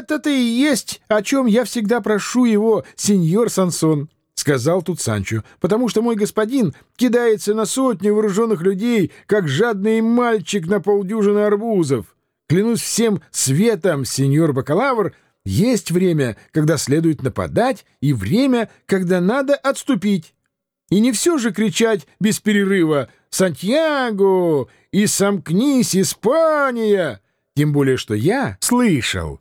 Это-то и есть, о чем я всегда прошу его, сеньор Сансон, — сказал тут Санчо, — потому что мой господин кидается на сотни вооруженных людей, как жадный мальчик на полдюжины арбузов. Клянусь всем светом, сеньор бакалавр, есть время, когда следует нападать, и время, когда надо отступить. И не все же кричать без перерыва «Сантьяго!» и «Сомкнись, Испания!» Тем более, что я слышал,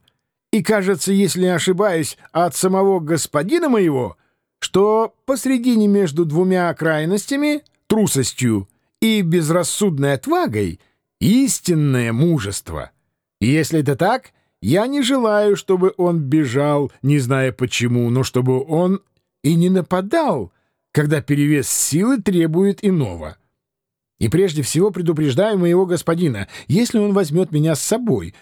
и, кажется, если не ошибаюсь, от самого господина моего, что посредине между двумя крайностями, трусостью и безрассудной отвагой, истинное мужество. Если это так, я не желаю, чтобы он бежал, не зная почему, но чтобы он и не нападал, когда перевес силы требует иного. И прежде всего предупреждаю моего господина, если он возьмет меня с собой,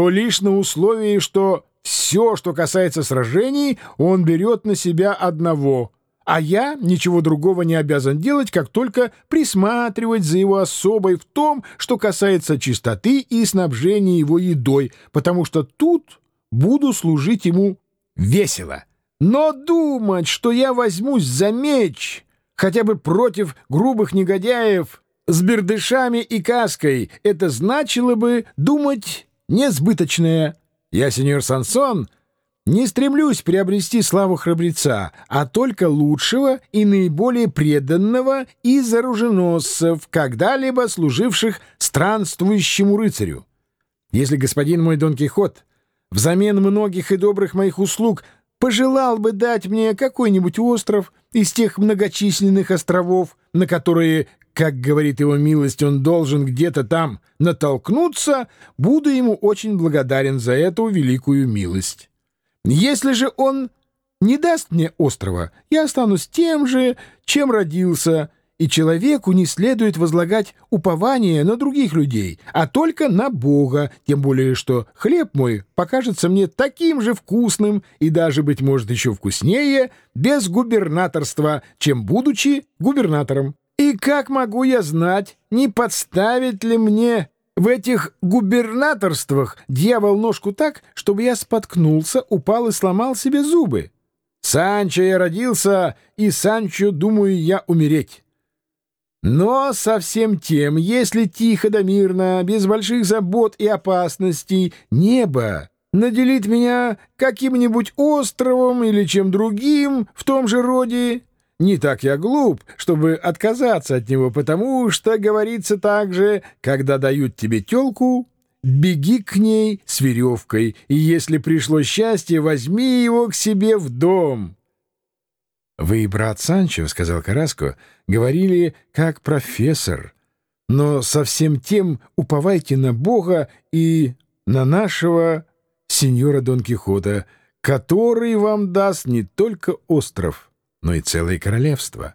то лишь на условии, что все, что касается сражений, он берет на себя одного, а я ничего другого не обязан делать, как только присматривать за его особой в том, что касается чистоты и снабжения его едой, потому что тут буду служить ему весело. Но думать, что я возьмусь за меч, хотя бы против грубых негодяев, с бердышами и каской, это значило бы думать несбыточное. Я, сеньор Сансон, не стремлюсь приобрести славу храбреца, а только лучшего и наиболее преданного из оруженосцев, когда-либо служивших странствующему рыцарю. Если господин мой Дон Кихот взамен многих и добрых моих услуг пожелал бы дать мне какой-нибудь остров из тех многочисленных островов, на которые как говорит его милость, он должен где-то там натолкнуться, буду ему очень благодарен за эту великую милость. Если же он не даст мне острова, я останусь тем же, чем родился, и человеку не следует возлагать упование на других людей, а только на Бога, тем более что хлеб мой покажется мне таким же вкусным и даже, быть может, еще вкуснее без губернаторства, чем будучи губернатором. И как могу я знать, не подставит ли мне в этих губернаторствах дьявол ножку так, чтобы я споткнулся, упал и сломал себе зубы? Санчо я родился, и Санчо, думаю я, умереть. Но совсем тем, если тихо да мирно, без больших забот и опасностей, небо наделит меня каким-нибудь островом или чем другим в том же роде, не так я глуп, чтобы отказаться от него, потому что говорится также, когда дают тебе телку, беги к ней с веревкой, и если пришло счастье, возьми его к себе в дом. — Вы, брат Санчо, — сказал Караско, — говорили как профессор, но совсем тем уповайте на Бога и на нашего сеньора Дон Кихота, который вам даст не только остров, — но и целое королевство.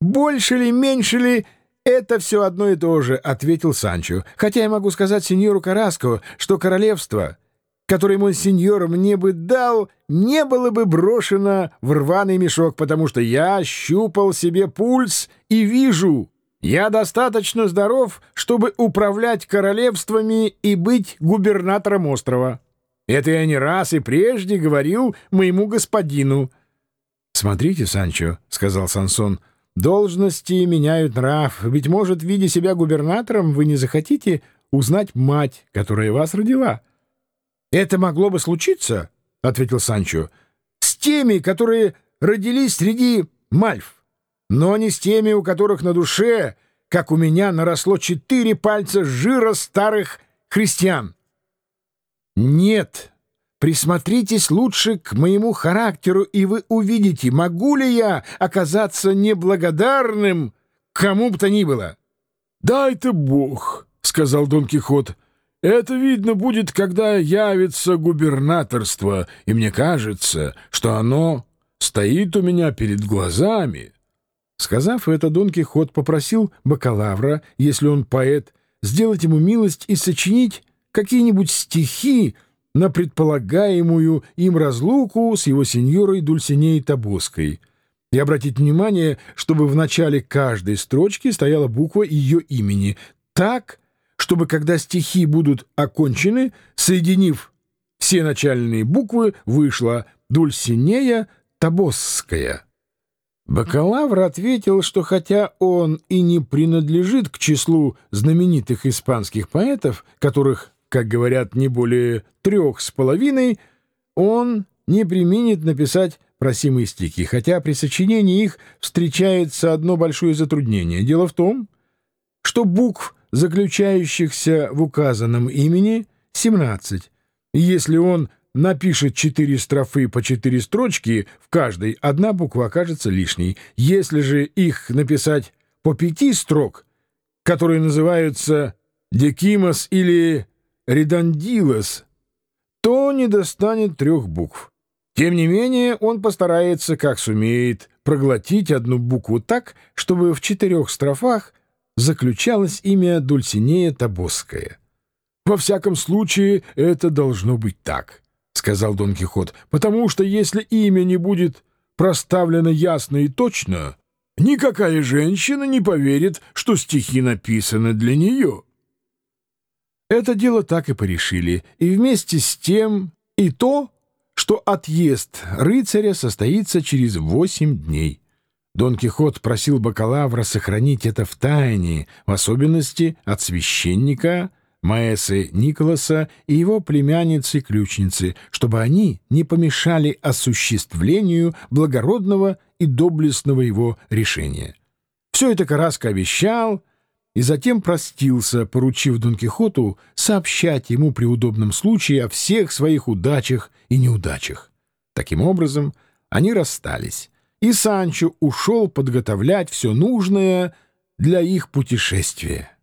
«Больше ли, меньше ли, это все одно и то же», — ответил Санчо. «Хотя я могу сказать сеньору Караско, что королевство, которое мой сеньор мне бы дал, не было бы брошено в рваный мешок, потому что я щупал себе пульс и вижу, я достаточно здоров, чтобы управлять королевствами и быть губернатором острова. Это я не раз и прежде говорил моему господину». «Смотрите, Санчо», — сказал Сансон, — «должности меняют нрав. Ведь, может, видя себя губернатором, вы не захотите узнать мать, которая вас родила». «Это могло бы случиться», — ответил Санчо, — «с теми, которые родились среди мальф, но не с теми, у которых на душе, как у меня, наросло четыре пальца жира старых христиан». «Нет», Присмотритесь лучше к моему характеру, и вы увидите, могу ли я оказаться неблагодарным кому бы то ни было. — Дай-то бог, — сказал Дон Кихот. — Это видно будет, когда явится губернаторство, и мне кажется, что оно стоит у меня перед глазами. Сказав это, Дон Кихот попросил бакалавра, если он поэт, сделать ему милость и сочинить какие-нибудь стихи, на предполагаемую им разлуку с его сеньорой Дульсинеей Табоской и обратить внимание, чтобы в начале каждой строчки стояла буква ее имени, так, чтобы когда стихи будут окончены, соединив все начальные буквы вышло «Дульсинея Табосская». Бакалавр ответил, что хотя он и не принадлежит к числу знаменитых испанских поэтов, которых, как говорят, не более трех с половиной, он не применит написать просимые стихи, хотя при сочинении их встречается одно большое затруднение. Дело в том, что букв, заключающихся в указанном имени, 17, и если он напишет четыре строфы по четыре строчки, в каждой одна буква окажется лишней. Если же их написать по пяти строк, которые называются «декимос» или «редандилос», то не достанет трех букв. Тем не менее, он постарается, как сумеет, проглотить одну букву так, чтобы в четырех строфах заключалось имя Дульсинея Табосская. «Во всяком случае, это должно быть так», — сказал Дон Кихот, «потому что если имя не будет проставлено ясно и точно, никакая женщина не поверит, что стихи написаны для нее». Это дело так и порешили, и вместе с тем и то что отъезд рыцаря состоится через восемь дней. Дон Кихот просил бакалавра сохранить это в тайне, в особенности от священника, Маэсы Николаса и его племянницы-ключницы, чтобы они не помешали осуществлению благородного и доблестного его решения. Все это Караско обещал — и затем простился, поручив Дон Кихоту сообщать ему при удобном случае о всех своих удачах и неудачах. Таким образом, они расстались, и Санчо ушел подготовлять все нужное для их путешествия.